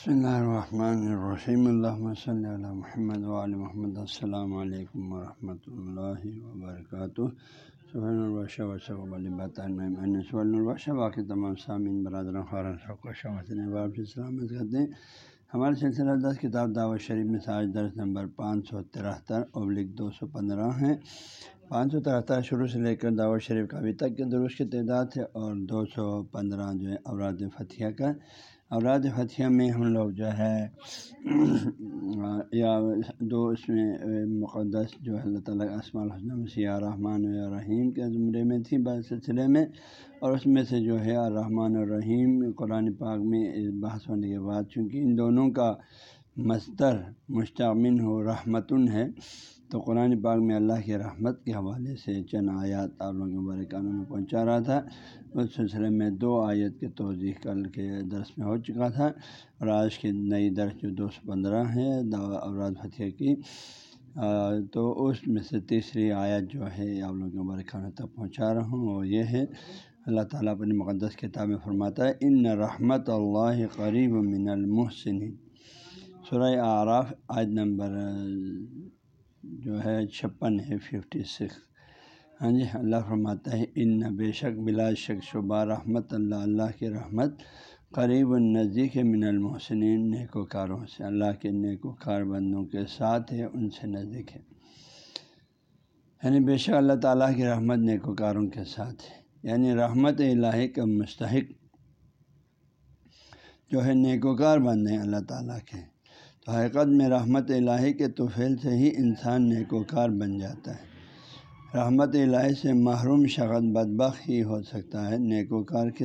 بسم اللہ الرحمن الرحیم اللہ صلی اللہ محمد علیہ محمد السلام علیکم ورحمۃ اللہ وبرکاتہ سبحان الباشہ الباشہ باقی تمام سامعین برادر خارن سلامت کرتے ہیں ہمارے سلسلہ دس کتاب دعوت شریف میں ساج درس نمبر پانچ سو ترہتر ابلک دو سو پندرہ ہیں پانچ سو ترہتر شروع سے لے کر دعوت شریف کا ابھی تک کے درست کی تعداد ہے اور دو سو پندرہ جو ہے اوراد فتح کا۔ اوراد فتح میں ہم لوگ جو ہے، یا دو اس میں مقدس جو ہے اللہ تعالیٰ اسماء الحسن سیاح رحمٰن الرحیم کے زمرے میں تھی بس سلسلے میں۔ اور اس میں سے جو ہے الرحمٰن الرحیم، قرآن پاک میں بحث ہونے کے بعد چونکہ ان دونوں کا مستر مشتمن ہو، رحمتن ہے تو قرآن پاک میں اللہ کی رحمت کے حوالے سے چند آیات آپ لوگوں کے برکانوں میں پہنچا رہا تھا۔ اس سلسلے میں دو آیت کے توضیح کل کے درس میں ہو چکا تھا اور آج کی نئی درس جو دو سو پندرہ ہے اوراد فتح کی۔ تو اس میں سے تیسری آیت جو ہے آپ لوگوں کے برکانوں تک پہنچا رہا ہوں، وہ یہ ہے۔ اللہ تعالیٰ اپنی مقدس کتاب میں فرماتا ہے، ان رحمت اللہ قریب من المحسن سورہ آراف آج نمبر جو ہے چھپن ہے ففٹی سکس۔ ہاں جی اللہ فرماتا ہے، ان بے شک بلا شک شبہ رحمت اللہ اللہ کی رحمت قریب النزدیک من المحسنین نیک سے۔ اللہ کے نیک بندوں کے ساتھ ہے، ان سے نزدیک ہے۔ یعنی بے شک اللہ تعالیٰ کی رحمت نیک و کاروں کے ساتھ ہے۔ یعنی رحمت الہی کا مستحق جو ہے نیک و کار بندے ہیں، اللہ تعالیٰ کے۔ حقیقت میں رحمت الہی کے توفیل سے ہی انسان نیک بن جاتا ہے۔ رحمت الہی سے محروم شخص بدبخ ہی ہو سکتا ہے۔ نیک و کار کے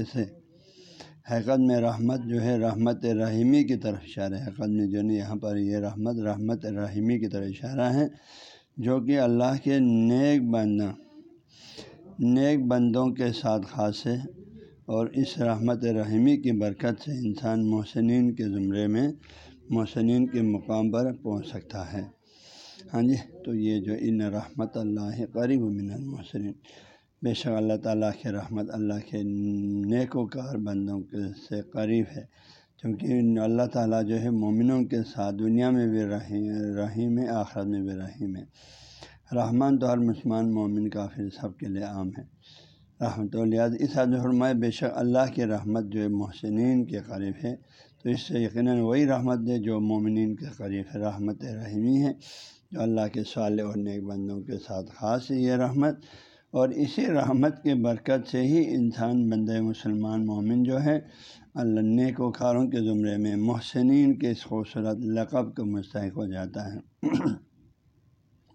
حقیقت میں رحمت جو ہے رحمت رحیمی کی طرف اشارہ ہے۔ حقیقت میں جو ہے یہاں پر یہ رحمت رحمت رحیمی کی طرف اشارہ ہے، جو کہ اللہ کے نیک بندہ، نیک بندوں کے ساتھ خاص ہے اور اس رحمت رحیمی کی برکت سے انسان محسنین کے زمرے میں محسنین کے مقام پر پہنچ سکتا ہے۔ ہاں جی تو یہ جو ان رحمت اللہ قریب من المحسنین، بے شک اللہ تعالیٰ کے رحمت اللہ کے نیک و کار بندوں کے سے قریب ہے۔ کیونکہ اللہ تعالیٰ جو ہے مومنوں کے ساتھ دنیا میں بھی رحیم رحیم ہے، آخرت میں بھی رحیم ہے۔ رحمان تو ہر مسلمان مومن کافر سب کے لیے عام ہے۔ رحمت اللہ اس حد فرمائے بے شک اللہ کی رحمت جو ہے محسنین کے قریب ہے۔ تو اس سے یقیناً وہی رحمت دے جو مومنین کے قریب رحمت رحمی ہے، جو اللہ کے سال اور نیک بندوں کے ساتھ خاص ہے یہ رحمت۔ اور اسی رحمت کے برکت سے ہی انسان بند مسلمان، مومن جو ہے، اللہ نیک و کاروں کے زمرے میں محسنین کے اس خوبصورت لقب کا مستحق ہو جاتا ہے۔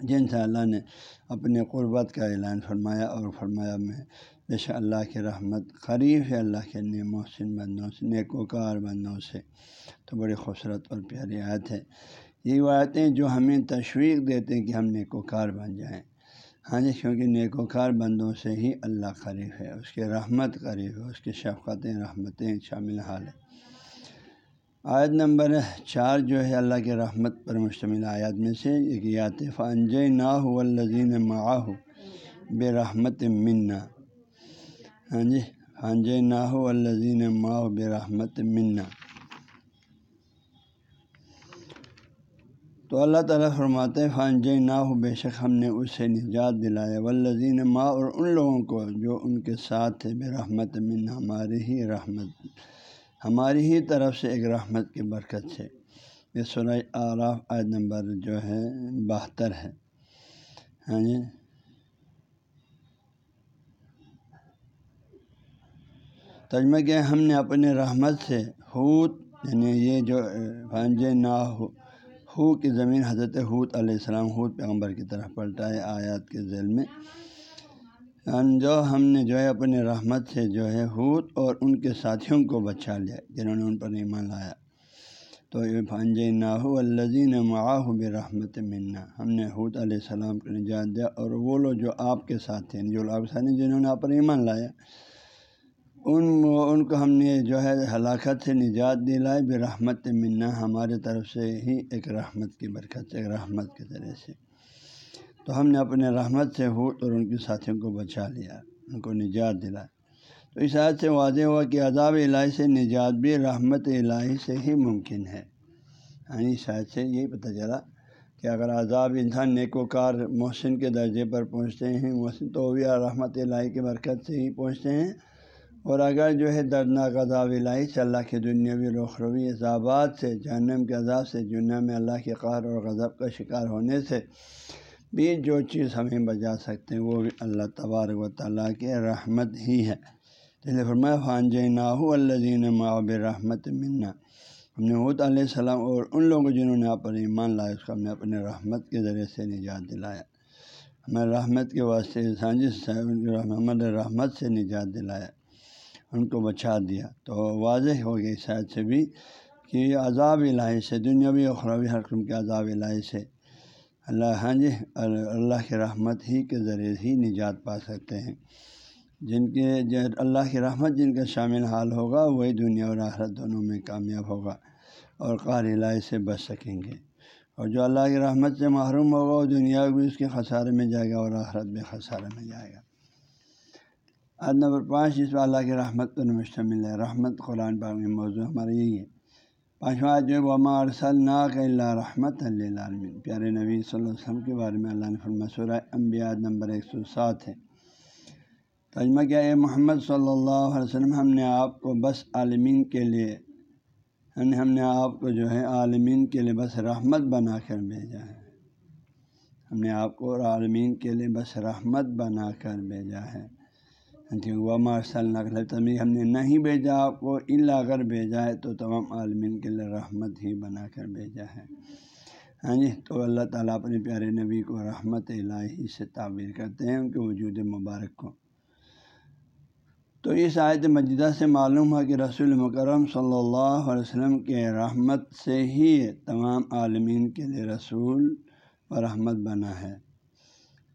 جن سے اللہ نے اپنے قربت کا اعلان فرمایا اور فرمایا میں بے شک اللہ کی رحمت، قریب ہے اللہ کے نئے محسن بندوں سے نیک وکار بندوں سے۔ تو بڑی خوبصورت اور پیاری آیت ہے۔ یہ وہ آیتیں جو ہمیں تشویق دیتے ہیں کہ ہم نیک وکار بن جائیں۔ ہاں جی کیونکہ نیک وکار بندوں سے ہی اللہ قریب ہے، اس کے رحمت قریب ہے، اس کی شفقتیں، رحمتیں شامل حال ہے آیت نمبر چار جو ہے اللہ کے رحمت پر مشتمل آیات میں سے ایک یات فنج نا ہو الزین معاہ بے رحمت منا۔ ہاں جی ہاں جی ناہو الزین ماہ برحمت منا۔ تو اللہ تعالیٰ فرماتے خان جے نا ہو، بے شک ہم نے اسے نجات دلایا۔ والذین ماں اور ان لوگوں کو جو ان کے ساتھ تھے بے رحمت من ہماری ہی رحمت، ہماری ہی طرف سے ایک رحمت کی برکت سے۔ یہ سورہ آراف عائد نمبر جو ہے، بہتر ہے۔ ہاں جی ترجمہ کیا ہم نے اپنے رحمت سے حوت یعنی یہ جو فنج نا ہو کی زمین حضرت حوت علیہ السلام، حوت پیغمبر کی طرف پلٹا ہے آیات کے ذیل میں۔ یعنی جو ہم نے جو ہے اپنے رحمت سے جو ہے حوت اور ان کے ساتھیوں کو بچا لیا، جنہوں نے ان پر ایمان لایا۔ تو یہ فنج نا ہو الزین معاہ رحمت منا ہم نے حوت علیہ السلام کو نجات دیا اور وہ لوگ جو آپ کے ساتھ تھے جو آپ ساتھ جنہوں نے آپ پر ایمان لایا۔ ان ان کو ہم نے جو ہے ہلاکت سے نجات دلائے بے رحمت منا ہمارے طرف سے ہی ایک رحمت کی برکت سے ایک رحمت کے ذریعے سے۔ تو ہم نے اپنے رحمت سے ہو اور ان کے ساتھیوں کو بچا لیا، ان کو نجات دلایا تو اس عادت سے واضح ہوا کہ عذاب الہی سے نجات بھی رحمت الہی سے ہی ممکن ہے۔ یعنی شاید سے یہی پتہ چلا کہ اگر عذاب انسان نیک و کار محسن کے درجے پر پہنچتے ہیں، محسن تو بھی رحمت الہی کی برکت سے ہی پہنچتے ہیں اور اگر جو ہے دردناک عذاب الہی سے اللہ کے دنیاوی رخروی عذابات سے، جہنم کے عذاب سے، دنیا میں اللہ کے قہر اور غضب کا شکار ہونے سے بھی جو چیز ہمیں بجا سکتے ہیں وہ بھی اللہ تبارک و تعالیٰ کے رحمت ہی ہے۔ فرمایا فان جیناہو اللہ معاب رحمت منا۔ ہم نے حود علیہ السلام اور ان لوگوں جنہوں نے آپ پر ایمان لایا، اس کو ہم نے اپنے رحمت کے ذریعے سے نجات دلایا۔ ہمیں رحمت کے واسطے سانجس محمد رحمت سے نجات دلایا۔ ان کو بچا دیا۔ تو واضح ہو گئی شاید سے بھی کہ عذاب الہی سے، دنیاوی اخروی حرکم کے عذاب الہی سے اللہ ہاں جی اللہ کی رحمت ہی کے ذریعے ہی نجات پا سکتے ہیں۔ جن کے اللہ کی رحمت جن کا شامل حال ہوگا، وہی دنیا اور آخرت دونوں میں کامیاب ہوگا اور قار الہی سے بچ سکیں گے۔ اور جو اللہ کی رحمت سے محروم ہوگا، وہ دنیا بھی اس کے خسارے میں جائے گا اور آخرت بھی خسارے میں جائے گا۔ آج نمبر پانچ اس میں اللہ کی رحمت پر مشتمل ہے۔ رحمت قرآن پاک میں موضوع ہمارا یہی ہے۔ پانچواں جو وما ارسل ناک اللہ رحمت اللہ عالمین پیارے نبی صلی اللہ علیہ وسلم کے بارے میں اللہ نے سورہ انبیاء نمبر ایک سو سات ہے۔ تجمہ کیا اے محمد صلی اللہ علیہ وسلم، ہم نے آپ کو بس عالمین کے لیے یعنی ہم نے آپ کو جو ہے، عالمین کے لیے بس رحمت بنا کر بھیجا ہے۔ ہم نے آپ کو عالمین کے لیے بس رحمت بنا کر بھیجا ہے۔ وہ مارشل نقل تبھی ہم نے نہیں بھیجا، آپ کو اللہ اگر بھیجا ہے تو تمام عالمین کے لیے رحمت ہی بنا کر بھیجا ہے۔ ہاں جی تو اللہ تعالیٰ اپنے پیارے نبی کو رحمت الہی سے تعبیر کرتے ہیں ان کے وجود مبارک کو۔ تو اس آیت مجدہ سے معلوم ہے کہ رسول مکرم صلی اللہ علیہ وسلم کے رحمت سے ہی تمام عالمین کے لیے رسول و رحمت بنا ہے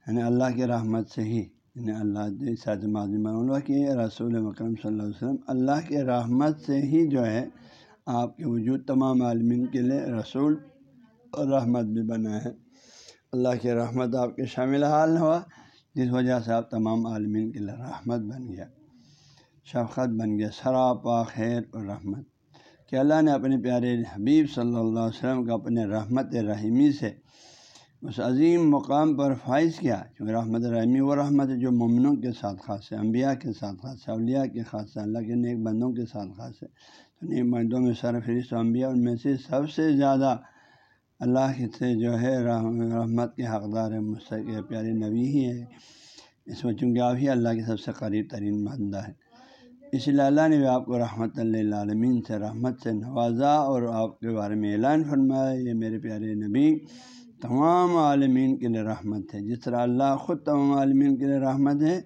یعنی اللہ کے رحمت سے ہی۔ یعنی اللہ معلوم کہ رسول مکرم صلی اللہ علیہ وسلم، اللہ کے رحمت سے ہی جو ہے آپ کے وجود تمام عالمین کے لیے رسول اور رحمت بھی بنا ہے۔ اللہ کے رحمت آپ کے شامل حال ہوا، جس وجہ سے آپ تمام عالمین کے لیے رحمت بن گیا۔ شفقت بن گیا، سراپا، خیر اور رحمت۔ کہ اللہ نے اپنے پیارے حبیب صلی اللہ علیہ وسلم کو اپنے رحمت رحیمی سے اس عظیم مقام پر فائز کیا کیونکہ رحمت رحمی وہ رحمت ہے جو ممنوں کے ساتھ خاص ہے، انبیاء کے ساتھ خاص ہے، اولیاء کے خاص ہے، اللہ کے نیک بندوں کے ساتھ خاص ہے۔ تو نیک بندوں میں سر فہرست انبیاء، ان میں سے سب سے زیادہ اللہ سے جو ہے رحمت کے حقدار ہے مستق پیارے نبی ہی ہے اس میں چونکہ آپ ہی اللہ کے سب سے قریب ترین بندہ ہے اس لیے اللہ نے بھی آپ کو رحمت اللہ عالمین سے رحمت سے نوازا اور آپ کے بارے میں اعلان فرمایا، یہ میرے پیارے نبی تمام عالمین کے لیے رحمت ہے۔ جس طرح اللہ خود تمام عالمین کے لیے رحمت ہے،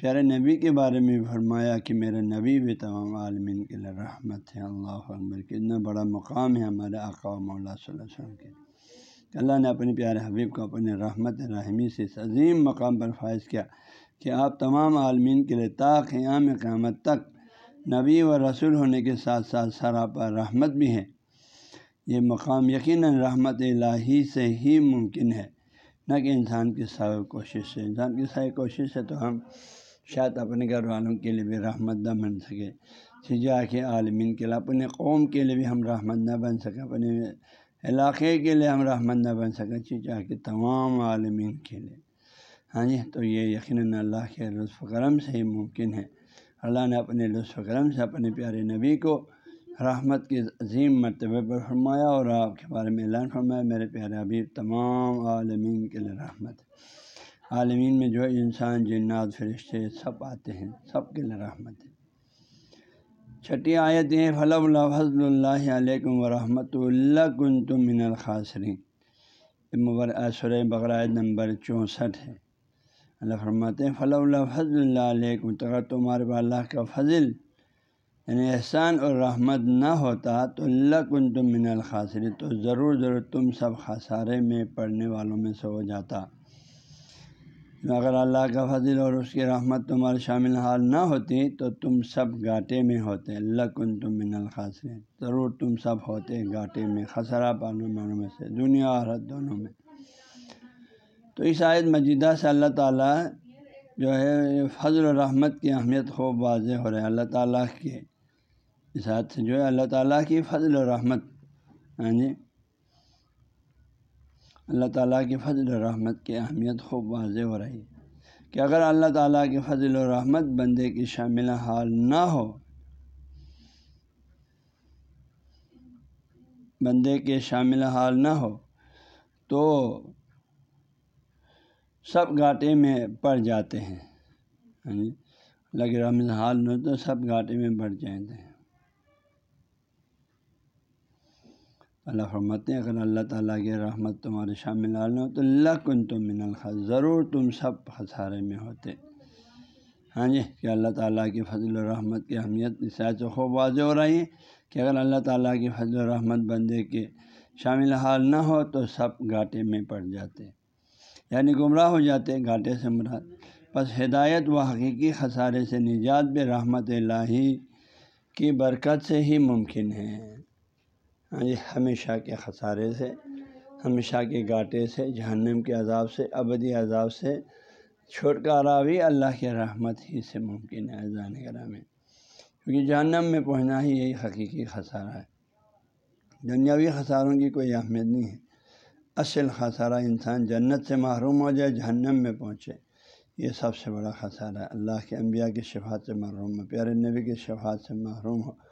پیارے نبی کے بارے میں فرمایا کہ میرے نبی بھی تمام عالمین کے لیے رحمت ہے۔ اللہ اکبر اتنا بڑا مقام ہے ہمارے آقا مولا صلی اللہ علیہ وسلم کے۔ اللہ نے اپنے پیارے حبیب کو اپنے رحمت رحمی سے عظیم مقام پر فائز کیا کہ آپ تمام عالمین کے لیے تا قیام قیامت تک نبی و رسول ہونے کے ساتھ ساتھ سراپا رحمت بھی ہے یہ مقام یقیناً رحمت الہی سے ہی ممکن ہے۔ نہ کہ انسان کی سب کوشش سے۔ انسان کی ساری کوشش سے تو ہم شاید اپنے گھر والوں کے لیے بھی رحمت نہ بن سکے۔ سجا کے عالمین کے لیے، اپنے قوم کے لیے بھی ہم رحمت نہ بن سکیں اپنے علاقے کے لیے ہم رحمت نہ بن سکیں چیزا کے تمام عالمین کے لیے۔ ہاں جی تو یہ یقیناً اللہ کے لطف کرم سے ہی ممکن ہے۔ اللہ نے اپنے لطف کرم سے اپنے پیارے نبی کو رحمت کے عظیم مرتبہ پر فرمایا اور آپ کے بارے میں اعلان فرمایا، میرے پیارے ابھی تمام عالمین کے لیے رحمت۔ ہے عالمین میں جو انسان، جنات، فرشتے، سب آتے ہیں، سب کے لیے رحمت ہے۔ چھٹی آیت ہیں فل اللہ فضل اللہ علیکم ورحمۃ اللہ کن تم من الخاصرین سر بقرائے نمبر چونسٹھ ہے۔ اللہ فرماتے ہیں فلاں اللہ فضل اللہ علیہ تمہارے پاس اللہ کا فضل۔ یعنی احسان اور رحمت نہ ہوتا تو اللہ کن تم من الخاصری تو ضرور ضرور تم سب خسارے میں پڑھنے والوں میں سے ہو جاتا۔ یعنی اگر اللہ کا فضل اور اس کی رحمت تمہارے شامل حال نہ ہوتی تو تم سب گاٹے میں ہوتے۔ اللہ کن تم من الخاصری ضرور تم سب ہوتے گاٹے میں خسرہ پانے والوں میں سے، دنیا اور دونوں میں۔ تو اس آیت مجیدہ سے اللہ تعالیٰ جو ہے، فضل و رحمت کی اہمیت خوب واضح ہو رہا ہے۔ اللہ تعالیٰ کے اس حد سے جو ہے اللہ تعالیٰ کی فضل و رحمت۔ ہاں جی۔ اللہ تعالیٰ کی فضل و رحمت کی اہمیت خوب واضح ہو رہی ہے کہ اگر اللہ تعالیٰ کی فضل و رحمت بندے کی شامل حال نہ ہو، بندے کے شامل حال نہ ہو، تو سب گھاٹے میں پڑ جاتے ہیں۔ ہاں جی۔ اللہ کے رحمت حال نہ ہو تو سب گھاٹے میں بڑھ جاتے ہیں۔ اللہ فرماتے ہیں، اگر اللہ تعالیٰ کی رحمت تمہارے شامل نہ ہو تو اللہ کن تم من الخ ضرور تم سب خسارے میں ہوتے۔ ہاں جی کہ اللہ تعالیٰ کی فضل و رحمت کی اہمیت اس سے خوب واضح ہو رہی ہے کہ اگر اللہ تعالیٰ کی فضل و رحمت بندے کے شامل حال نہ ہو تو سب گھاٹے میں پڑ جاتے۔ یعنی گمراہ ہو جاتے گھاٹے سے مراد۔ بس ہدایت و حقیقی خسارے سے نجات بے رحمت الہی کی برکت سے ہی ممکن ہے۔ ہاں جی ہمیشہ کے خسارے سے، ہمیشہ کے گاٹے سے، جہنم کے عذاب سے، ابدی عذاب سے چھٹکارا بھی اللہ کے رحمت ہی سے ممکن ہے جان گرہ میں کیونکہ جہنم میں پہنچنا ہی یہی حقیقی خسارہ ہے۔ دنیاوی خساروں کی کوئی اہمیت نہیں ہے۔ اصل خسارہ انسان جنت سے محروم ہو جائے، جہنم میں پہنچے۔ یہ سب سے بڑا خسارہ ہے۔ اللہ کے انبیاء کی شفاعت سے محروم ہو، پیارے نبی کی شفاعت سے محروم ہو۔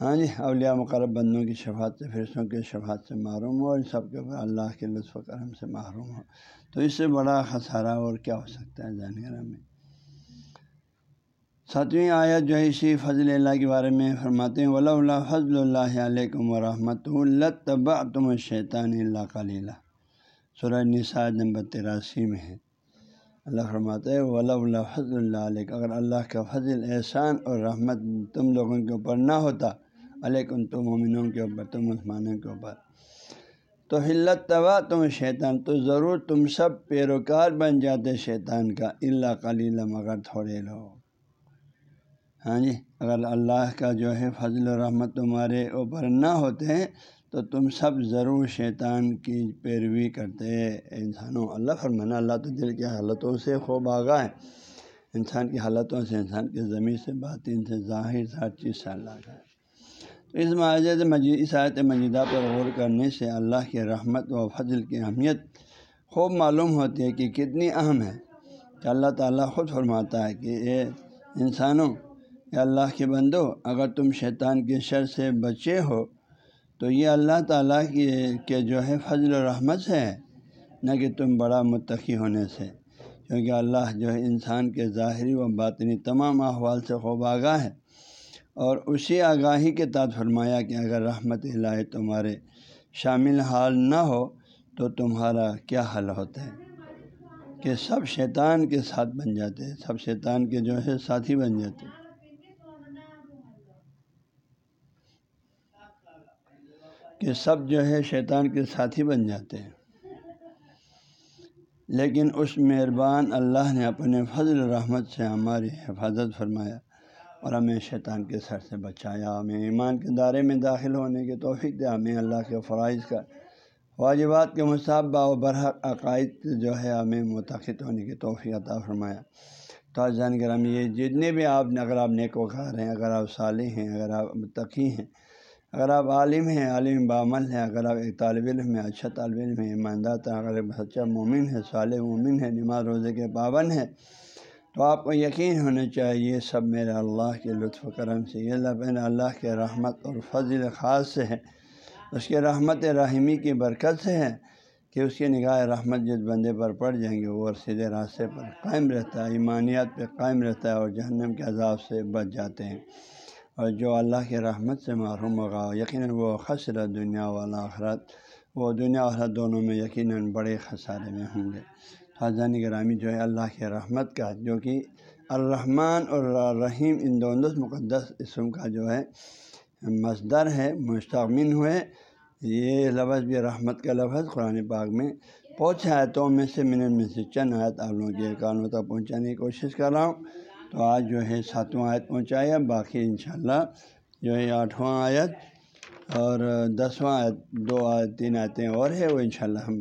ہاں جی اولیاء مقرب بندوں کی شفاعت سے، فرشتوں کے شفاعت سے محروم ہو اور سب کے اوپر اللہ کے لطف و کرم سے محروم ہو تو اس سے بڑا خسارہ اور کیا ہو سکتا ہے جانگرہ میں؟ ساتویں آیت جو ہے اسی فضل اللہ کے بارے میں فرماتے ہیں ولا اللہ فضل اللہ علیکم ورحمۃ اللہ تب تم شیطان اللہ کلیلہ سورہ نساء نمبر تراسی میں ہے۔ اللہ فرماتے ہیں ولا اللہ فضل اللہ علیہ اگر اللہ کا فضل، احسان اور رحمت تم لوگوں کے اوپر نہ ہوتا علیکم تو مومنوں کے اوپر، تم مسلمانوں کے اوپر۔ تو ہلت توا، تم شیطان، تو ضرور تم سب پیروکار بن جاتے شیطان کا۔ اللہ کلیلہ مگر تھوڑے لوگ۔ ہاں جی اگر اللہ کا جو ہے فضل و رحمت تمہارے اوپر نہ ہوتے، تو تم سب ضرور شیطان کی پیروی کرتے۔ انسانوں، اللہ فرمانا، اللہ تو دل کی حالتوں سے خوب آگاہ ہے۔ انسان کی حالتوں سے، انسان کی زمین سے، باطن سے، ظاہر سے ہر چیز سے اللہ کا ہے۔ اس معاذ مجید اس آیت مجیدہ پر غور کرنے سے اللہ کی رحمت و فضل کی اہمیت خوب معلوم ہوتی ہے کہ کتنی اہم ہے۔ کہ اللہ تعالیٰ خود فرماتا ہے کہ اے انسانوں یا اللہ کے بندو، اگر تم شیطان کے شر سے بچے ہو، تو یہ اللہ تعالیٰ کی کہ جو ہے فضل و رحمت سے ہے، نہ کہ تم بڑا متقی ہونے سے۔ کیونکہ اللہ جو ہے انسان کے ظاہری و باطنی تمام احوال سے خوب آگاہ ہے۔ اور اسی آگاہی کے تحت فرمایا کہ اگر رحمت اللہ تمہارے شامل حال نہ ہو تو تمہارا کیا حل ہوتا ہے؟ کہ سب شیطان کے ساتھ بن جاتے ہیں، سب شیطان کے جو ہے ساتھی بن جاتے ہیں۔ کہ سب جو ہے شیطان کے ساتھی بن جاتے ہیں۔ لیکن اس مہربان اللہ نے اپنے فضل رحمت سے ہماری حفاظت فرمایا۔ اور ہمیں شیطان کے سر سے بچایا ہمیں ایمان کے دائرے میں داخل ہونے کی توفیق دیا ہمیں اللہ کے فرائض کا واجبات کے مصابہ و برحق عقائد جو ہے ہمیں متحد ہونے کی توفیق عطا فرمایا تو جان کر ہم یہ جتنے بھی آپ اگر آپ نیک وقار ہیں، اگر آپ صالح ہیں، اگر آپ متقی ہیں، اگر آپ عالم ہیں، عالم بامل ہیں، اگر آپ ایک طالب علم ہیں اچھا طالب علم ہے ایماندار اگر سچا مومن ہے، صالح مومن ہے، نماز روزے کے پابند ہے تو آپ کو یقین ہونا چاہیے یہ سب میرے اللہ کے لطف و کرم سے، یہ لبین اللہ کے رحمت اور فضل خاص سے ہے۔ اس کے رحمت رحمی کی برکت سے ہے کہ اس کی نگاہ رحمت جس بندے پر پڑ جائیں گے، وہ سیدھے راستے پر قائم رہتا ہے ایمانیات پہ قائم رہتا ہے اور جہنم کے عذاب سے بچ جاتے ہیں۔ اور جو اللہ کے رحمت سے محروم ہوگا، یقیناً وہ خسر دنیا والا آخرت، وہ دنیا آخرت دونوں میں یقیناً بڑے خسارے میں ہوں گے۔ خاصان گرامی جو ہے اللہ کے رحمت کا، جو کہ الرحمن اور الرحیم ان دونوں مقدس اسم کا جو ہے مصدر ہے مستقمن ہوئے۔ یہ لفظ بھی رحمت کا لفظ قرآن پاک میں پہنچ آیتوں میں سے منٹ میں سے چند آیت آپ لوگوں کے کانوں تک پہنچانے کی کوشش کر رہا ہوں۔ تو آج جو ہے ساتواں آیت پہنچایا باقی انشاءاللہ جو ہے آٹھواں آیت اور دسواں آیت، دو آیت، تین آیتیں اور ہے وہ انشاءاللہ ہم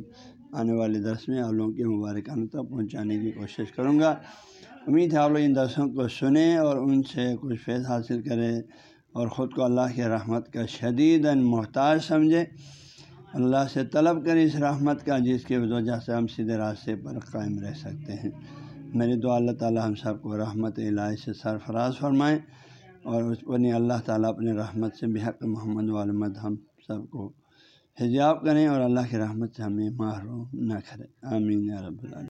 آنے والے درس میں آپ لوگوں کے مبارکانہ تک پہنچانے کی کوشش کروں گا۔ امید ہے آپ لوگ ان درسوں کو سنیں اور ان سے کچھ فیض حاصل کریں اور خود کو اللہ کے رحمت کا شدید محتاج سمجھے اللہ سے طلب کریں اس رحمت کا جس کی وجہ سے ہم سیدھے راستے پر قائم رہ سکتے ہیں۔ میری دعا اللہ تعالیٰ ہم سب کو رحمت الہی سے سرفراز فرمائیں اور اس پر اللہ تعالیٰ اپنے رحمت سے بحق محمد والمد ہم سب کو حجاب کریں اور اللہ کی رحمت سے ہمیں محروم نہ کریں۔ آمین رب اللہ